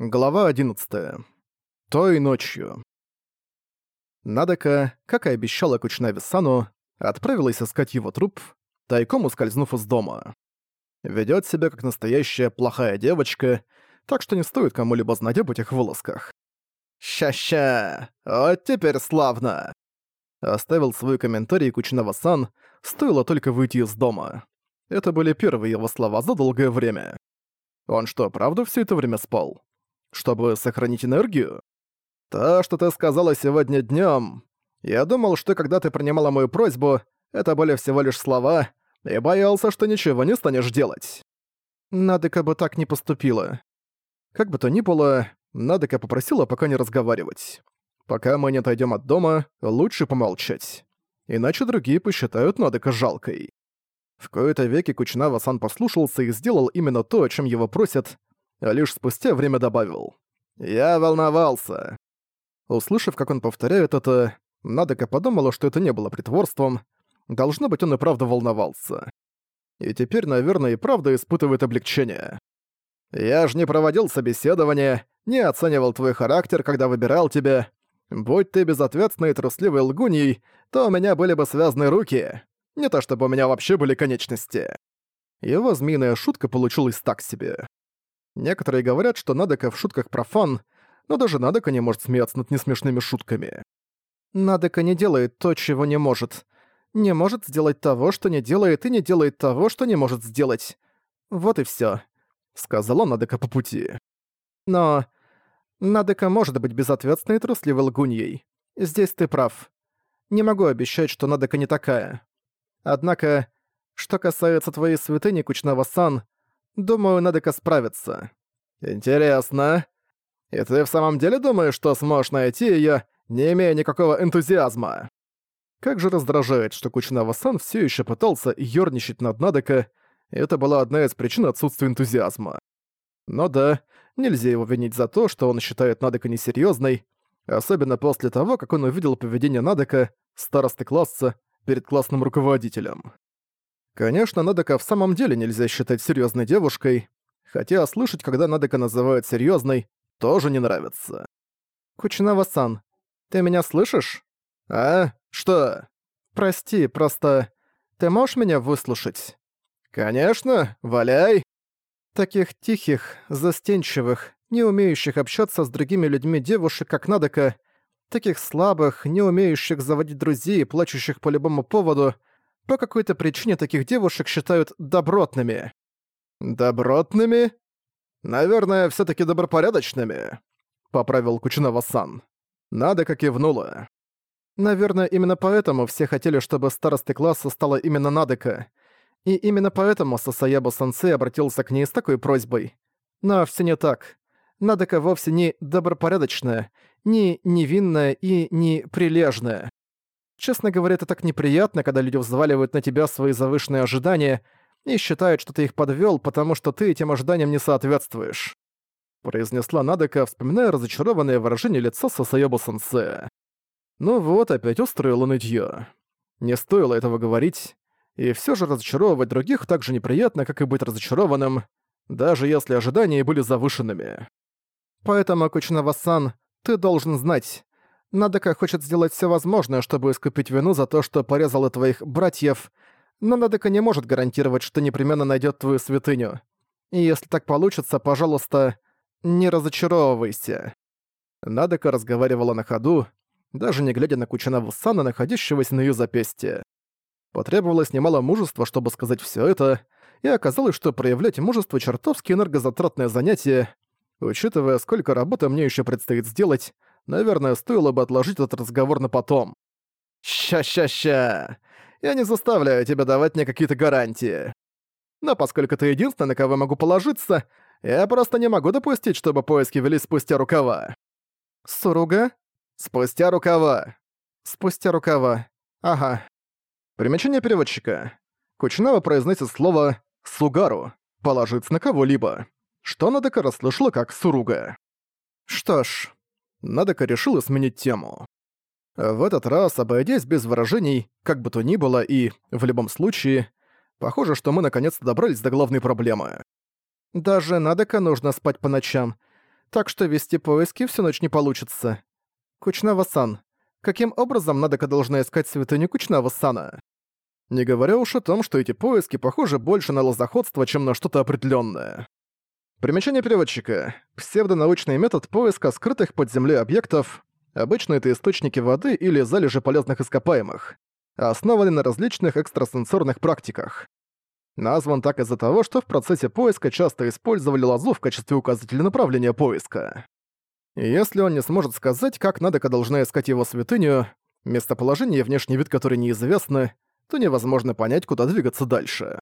Глава 11. Той ночью. Надека, как и обещала Кучнави Сану, отправилась искать его труп, тайком ускользнув из дома. Ведёт себя как настоящая плохая девочка, так что не стоит кому-либо знать об этих вылазках. «Ща-ща! Вот теперь славно!» Оставил свой комментарий Кучнава-сан, стоило только выйти из дома. Это были первые его слова за долгое время. Он что, правда все это время спал? Чтобы сохранить энергию? То, что ты сказала сегодня днём. Я думал, что когда ты принимала мою просьбу, это были всего лишь слова, и боялся, что ничего не станешь делать. Надека бы так не поступила. Как бы то ни было, Надека попросила пока не разговаривать. Пока мы не отойдём от дома, лучше помолчать. Иначе другие посчитают Надека жалкой. В кои-то веки Кучнава-сан послушался и сделал именно то, о чем его просят, а лишь спустя время добавил. «Я волновался». Услышав, как он повторяет это, Надека подумала, что это не было притворством. Должно быть, он и правда волновался. И теперь, наверное, и правда испытывает облегчение. «Я ж не проводил собеседование, не оценивал твой характер, когда выбирал тебя. Будь ты безответственной и трусливой лгуньей, то у меня были бы связаны руки. Не то чтобы у меня вообще были конечности». Его змеиная шутка получилась так себе. Некоторые говорят, что Надека в шутках профан, но даже Надека не может смеяться над несмешными шутками. Надека не делает то, чего не может. Не может сделать того, что не делает, и не делает того, что не может сделать. Вот и всё, сказала Надека по пути. Но Надека может быть безответственной и трусливой лгуньей. Здесь ты прав. Не могу обещать, что Надека не такая. Однако, что касается твоей святыни, Кучнава-сан, Думаю, Надека справится. Интересно. И ты в самом деле думаешь, что сможешь найти её, не имея никакого энтузиазма? Как же раздражает, что Кучинава-сан всё ещё пытался ёрничать над Надека, и это была одна из причин отсутствия энтузиазма. Но да, нельзя его винить за то, что он считает Надека несерьёзной, особенно после того, как он увидел поведение Надека, старосты класса, перед классным руководителем. Конечно, Надека в самом деле нельзя считать серьезной девушкой, хотя слышать, когда Надека называют серьезной, тоже не нравится. Кучинава-сан, ты меня слышишь? А? Что? Прости, просто... Ты можешь меня выслушать? Конечно, валяй. Таких тихих, застенчивых, не умеющих общаться с другими людьми девушек, как Надека, таких слабых, не умеющих заводить друзей и плачущих по любому поводу — по какой-то причине таких девушек считают добротными. Добротными? Наверное, все таки добропорядочными, поправил Кучинова-сан. Надо как кивнула. Наверное, именно поэтому все хотели, чтобы старостой класса стала именно Надека. И именно поэтому Сасаябо-сенсей обратился к ней с такой просьбой. Но все не так. Надека вовсе не добропорядочная, не невинная и не прилежная. Честно говоря, это так неприятно, когда люди взваливают на тебя свои завышенные ожидания и считают, что ты их подвёл, потому что ты этим ожиданиям не соответствуешь. Произнесла Надека, вспоминая разочарованное выражение лица Сасаёба Сенсея. Ну вот, опять устроила нытьё. Не стоило этого говорить, и всё же разочаровывать других так же неприятно, как и быть разочарованным, даже если ожидания были завышенными. Поэтому, Кучинава-сан, ты должен знать, Надека хочет сделать все возможное, чтобы искупить вину за то, что порезала твоих братьев, но Надека не может гарантировать, что непременно найдет твою святыню. И если так получится, пожалуйста, не разочаровывайся». Надека разговаривала на ходу, даже не глядя на Кучинаву Сана, находящегося на ее запястье. Потребовалось немало мужества, чтобы сказать все это, и оказалось, что проявлять мужество чертовски энергозатратное занятие, учитывая, сколько работы мне еще предстоит сделать, Наверное, стоило бы отложить этот разговор на потом. «Ща-ща-ща! Я не заставляю тебя давать мне какие-то гарантии. Но поскольку ты единственный, на кого я могу положиться, я просто не могу допустить, чтобы поиски велись спустя рукава». «Суруга?» «Спустя рукава». «Спустя рукава. Ага». Примечание переводчика. Кучинава произносит слово «сугару» — положиться на кого-либо, что Надека расслышала как «суруга». Что ж, Надека решила сменить тему. В этот раз, обойдясь без выражений, как бы то ни было и, в любом случае, похоже, что мы наконец-то добрались до главной проблемы. Даже Надека нужно спать по ночам. Так что вести поиски всю ночь не получится. Кучнава-сан, каким образом Надека должна искать святыню Кучнава-сана? Не говоря уж о том, что эти поиски похожи больше на лозоходство, чем на что-то определенное. Примечание переводчика. Псевдонаучный метод поиска скрытых под землей объектов. Обычно это источники воды или залежи полезных ископаемых, основанный на различных экстрасенсорных практиках. Назван так из-за того, что в процессе поиска часто использовали лозу в качестве указателя направления поиска. Если он не сможет сказать, как Надека должна искать его святыню, местоположение и внешний вид которой неизвестны, то невозможно понять, куда двигаться дальше.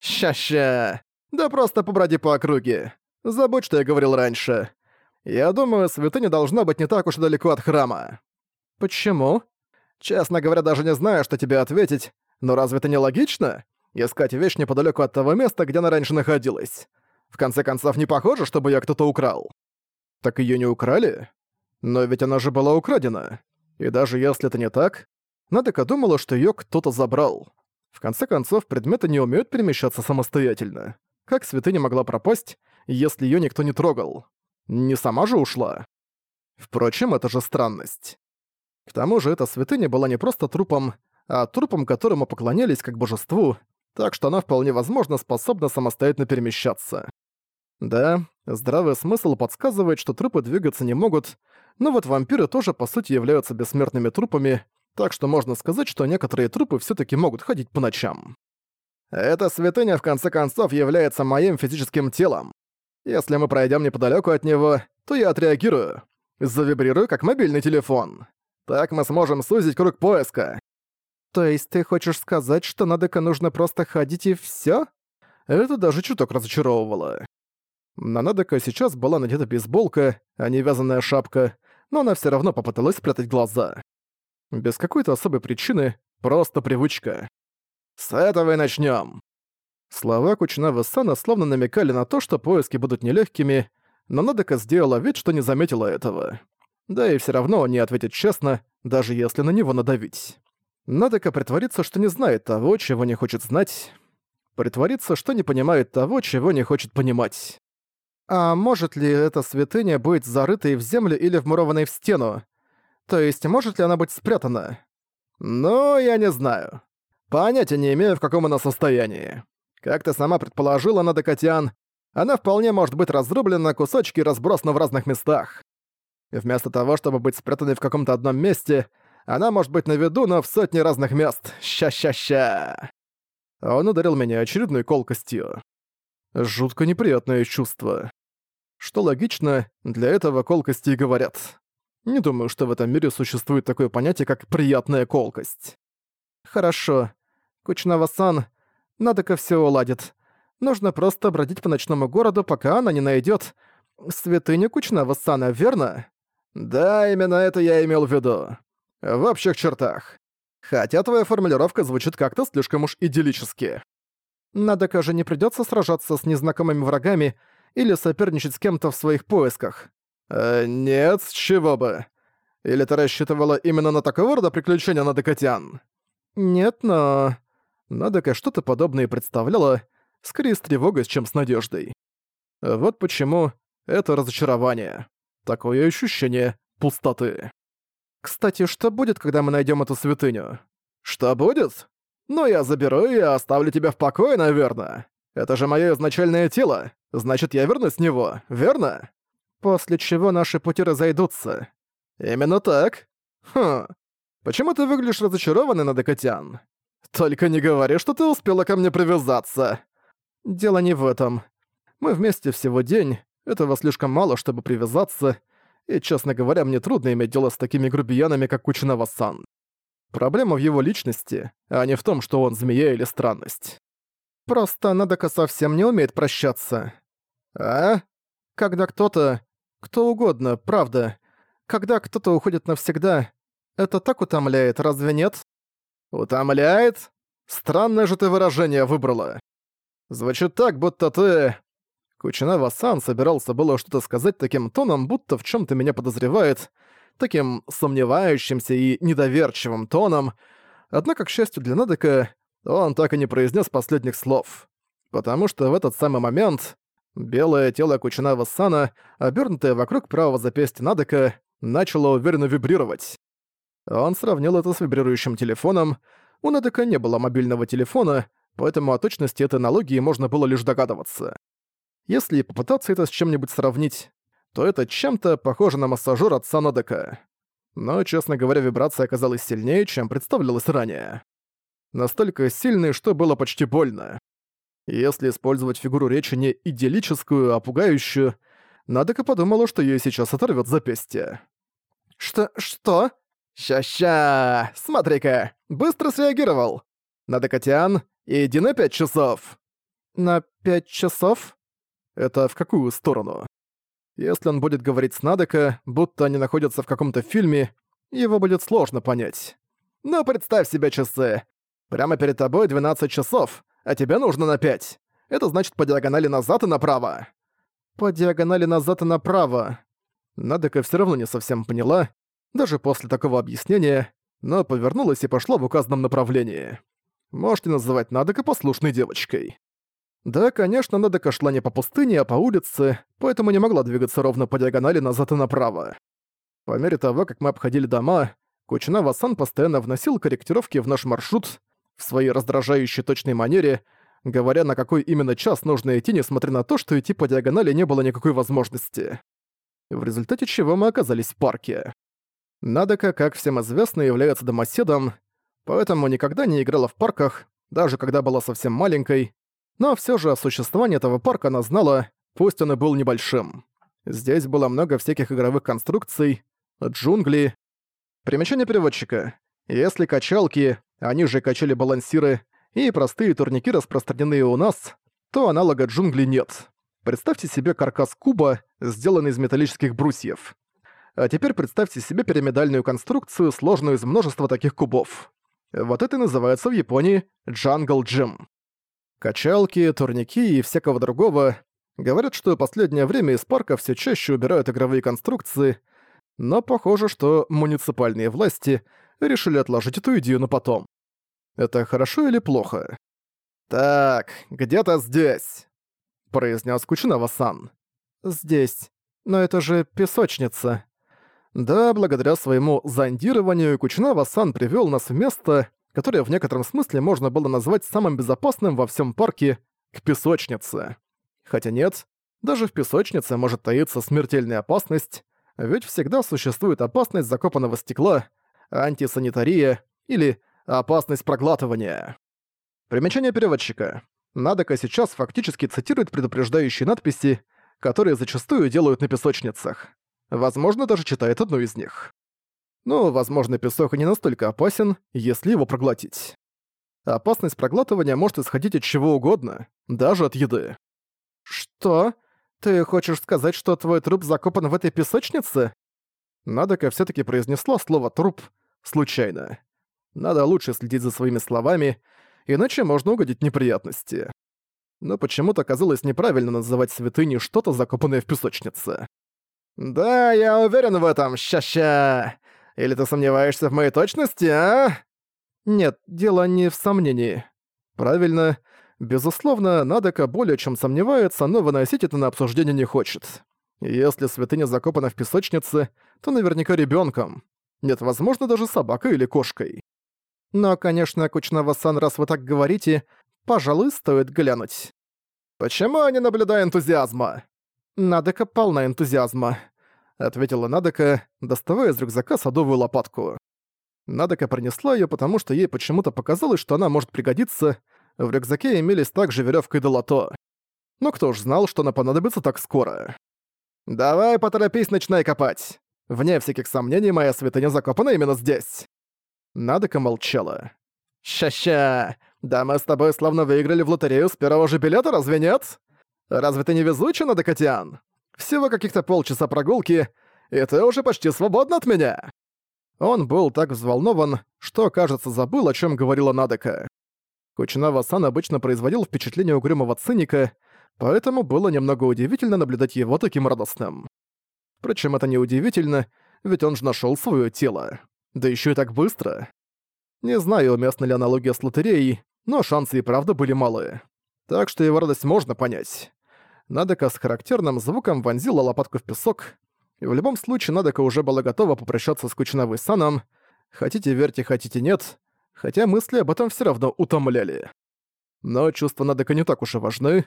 «Ща-ща! Да просто поброди по округе. Забудь, что я говорил раньше. Я думаю, святыня должна быть не так уж далеко от храма». «Почему?» «Честно говоря, даже не знаю, что тебе ответить, но разве это не логично? Искать вещь неподалеку от того места, где она раньше находилась. В конце концов, не похоже, чтобы её кто-то украл». «Так её не украли? Но ведь она же была украдена. И даже если это не так, Надека думала, что её кто-то забрал. В конце концов, предметы не умеют перемещаться самостоятельно. Как святыня могла пропасть, если её никто не трогал? Не сама же ушла? Впрочем, это же странность. К тому же эта святыня была не просто трупом, а трупом, которому поклонялись как божеству, так что она вполне возможно способна самостоятельно перемещаться. Да, здравый смысл подсказывает, что трупы двигаться не могут, но вот вампиры тоже по сути являются бессмертными трупами, так что можно сказать, что некоторые трупы все таки могут ходить по ночам. Эта святыня в конце концов является моим физическим телом. Если мы пройдем неподалеку от него, то я отреагирую. Завибрирую, как мобильный телефон. Так мы сможем сузить круг поиска. То есть ты хочешь сказать, что Надека нужно просто ходить и все? Это даже чуток разочаровывало. На Надека сейчас была надета бейсболка, а не вязаная шапка, но она все равно попыталась спрятать глаза. Без какой-то особой причины, просто привычка. «С этого и начнем. Слова Кучнава Сана словно намекали на то, что поиски будут нелегкими, но Надека сделала вид, что не заметила этого. Да и все равно он не ответит честно, даже если на него надавить. Надека притворится, что не знает того, чего не хочет знать. Притворится, что не понимает того, чего не хочет понимать. А может ли эта святыня быть зарытой в землю или вмурованной в стену? То есть, может ли она быть спрятана? Ну, я не знаю. Понятия не имею, в каком она состоянии. Как ты сама предположила, Надекатян, она вполне может быть разрублена на кусочки и разбросана в разных местах. Вместо того, чтобы быть спрятанной в каком-то одном месте, она может быть на виду, но в сотне разных мест. Ща-ща-ща. Он ударил меня очередной колкостью. Жутко неприятное чувство. Что логично, для этого колкости и говорят. Не думаю, что в этом мире существует такое понятие, как «приятная колкость». Хорошо. Кучнава-сан, надо-ка все уладит. Нужно просто бродить по ночному городу, пока она не найдет святыню Кучнава-сана, верно? Да, именно это я имел в виду. В общих чертах. Хотя твоя формулировка звучит как-то слишком уж идиллически. Надо-ка же не придется сражаться с незнакомыми врагами или соперничать с кем-то в своих поисках. «Э, нет, с чего бы. Или ты рассчитывала именно на такого рода приключения, Надекотян?» «Нет, но...» Надека что-то подобное представляла, скорее с тревогой, чем с надеждой. Вот почему это разочарование. Такое ощущение пустоты. «Кстати, что будет, когда мы найдем эту святыню?» «Что будет? Ну, я заберу и оставлю тебя в покое, наверное. Это же мое изначальное тело, значит, я вернусь с него, верно?» После чего наши пути разойдутся. Именно так? Хм. Почему ты выглядишь разочарованный, Надекотян? Только не говори, что ты успела ко мне привязаться. Дело не в этом. Мы вместе всего день, этого слишком мало, чтобы привязаться, и, честно говоря, мне трудно иметь дело с такими грубиянами, как Кучинава-сан. Проблема в его личности, а не в том, что он змея или странность. Просто Надека совсем не умеет прощаться. А? Когда кто-то, кто угодно, правда. Когда кто-то уходит навсегда, это так утомляет, разве нет? Утомляет? Странное же ты выражение выбрала. Звучит так, будто ты... Кучинава-сан собирался было что-то сказать таким тоном, будто в чем то меня подозревает, таким сомневающимся и недоверчивым тоном, однако, к счастью для Надека, он так и не произнес последних слов. Потому что в этот самый момент Белое тело Кучинава Сана, обернутое вокруг правого запястья Надека, начало уверенно вибрировать. Он сравнил это с вибрирующим телефоном. У Надека не было мобильного телефона, поэтому о точности этой аналогии можно было лишь догадываться. Если попытаться это с чем-нибудь сравнить, то это чем-то похоже на массажер отца Надека. Но, честно говоря, вибрация оказалась сильнее, чем представлялось ранее. Настолько сильной, что было почти больно. Если использовать фигуру речи не идиллическую, а пугающую, Надека подумала, что ей сейчас оторвет запястье. «Что? Что?» «Ща-ща! Смотри-ка! Быстро среагировал! Надекатян, иди на пять часов!» «На пять часов?» Это в какую сторону? Если он будет говорить с Надека, будто они находятся в каком-то фильме, его будет сложно понять. Но представь себе часы. Прямо перед тобой 12 часов, а тебе нужно на 5. Это значит по диагонали назад и направо. По диагонали назад и направо. Надека все равно не совсем поняла, даже после такого объяснения, но повернулась и пошла в указанном направлении. Можете называть Надека послушной девочкой. Да, конечно, Надека шла не по пустыне, а по улице, поэтому не могла двигаться ровно по диагонали назад и направо. По мере того, как мы обходили дома, Кучинава-сан постоянно вносил корректировки в наш маршрут в своей раздражающей точной манере, говоря, на какой именно час нужно идти, несмотря на то, что идти по диагонали не было никакой возможности. В результате чего мы оказались в парке. Надека, как всем известно, является домоседом, поэтому никогда не играла в парках, даже когда была совсем маленькой, но все же о существовании этого парка она знала, пусть он и был небольшим. Здесь было много всяких игровых конструкций, джунгли. Примечание переводчика. Если качалки, они же качели-балансиры, и простые турники распространены у нас, то аналога джунглей нет. Представьте себе каркас куба, сделанный из металлических брусьев. А теперь представьте себе пирамидальную конструкцию, сложную из множества таких кубов. Вот это называется в Японии Jungle Gym. Качалки, турники и всякого другого. Говорят, что в последнее время из парка все чаще убирают игровые конструкции, но похоже, что муниципальные власти решили отложить эту идею на потом. Это хорошо или плохо? «Так, где-то здесь», — произнес Кучинава-сан. «Здесь. Но это же песочница», да, благодаря своему зондированию Кучинава-сан привёл нас в место, которое в некотором смысле можно было назвать самым безопасным во всем парке, к песочнице. Хотя нет, даже в песочнице может таиться смертельная опасность, ведь всегда существует опасность закопанного стекла, антисанитария или опасность проглатывания. Примечание переводчика. Надока сейчас фактически цитирует предупреждающие надписи, которые зачастую делают на песочницах. Возможно, даже читает одну из них. Но, возможно, песок не настолько опасен, если его проглотить. Опасность проглатывания может исходить от чего угодно, даже от еды. «Что? Ты хочешь сказать, что твой труп закопан в этой песочнице?» Надока все таки произнесла слово «труп» случайно. Надо лучше следить за своими словами, иначе можно угодить неприятности. Но почему-то казалось неправильно называть святыней что-то, закопанное в песочнице. «Да, я уверен в этом, ща-ща. Или ты сомневаешься в моей точности, а?» «Нет, дело не в сомнении. Правильно. Безусловно, Надека более чем сомневается, но выносить это на обсуждение не хочет. Если святыня закопана в песочнице, то наверняка ребенком. Нет, возможно, даже собакой или кошкой. Но, конечно, Кучнава-сан, раз вы так говорите, пожалуй, стоит глянуть. Почему я не наблюдаю энтузиазма? «Надека полна энтузиазма», — ответила Надека, доставая из рюкзака садовую лопатку. Надека принесла её, потому что ей почему-то показалось, что она может пригодиться. В рюкзаке имелись также верёвка и долото. Но кто ж знал, что она понадобится так скоро. «Давай поторопись, начинай копать. Вне всяких сомнений, моя святыня закопана именно здесь». Надека молчала. «Ща-ща, да мы с тобой словно выиграли в лотерею с первого же билета, разве нет?» Разве ты не везучий, Надокатиан? Всего каких-то полчаса прогулки, и ты уже почти свободна от меня!» Он был так взволнован, что, кажется, забыл, о чем говорила Надека. Кучинава-сан обычно производил впечатление угрюмого циника, поэтому было немного удивительно наблюдать его таким радостным. Впрочем, это не удивительно, ведь он же нашел свое тело. Да еще и так быстро. Не знаю, уместна ли аналогия с лотереей, но шансы и правда были малые. Так что его радость можно понять. Надека с характерным звуком вонзила лопатку в песок, и в любом случае Надека уже была готова попрощаться с Кучинавой Саном. Хотите верьте, хотите нет, хотя мысли об этом все равно утомляли. Но чувства Надека не так уж и важны.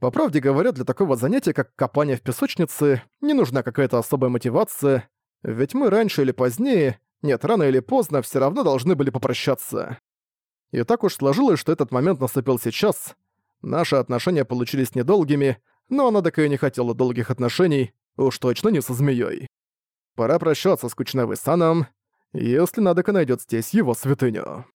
По правде говоря, для такого занятия, как копание в песочнице, не нужна какая-то особая мотивация, ведь мы раньше или позднее, нет, рано или поздно, все равно должны были попрощаться. И так уж сложилось, что этот момент наступил сейчас. Наши отношения получились недолгими, но она так и не хотела долгих отношений, уж точно не со змеей. Пора прощаться с Кучневой Саном, если Надека найдет здесь его святыню.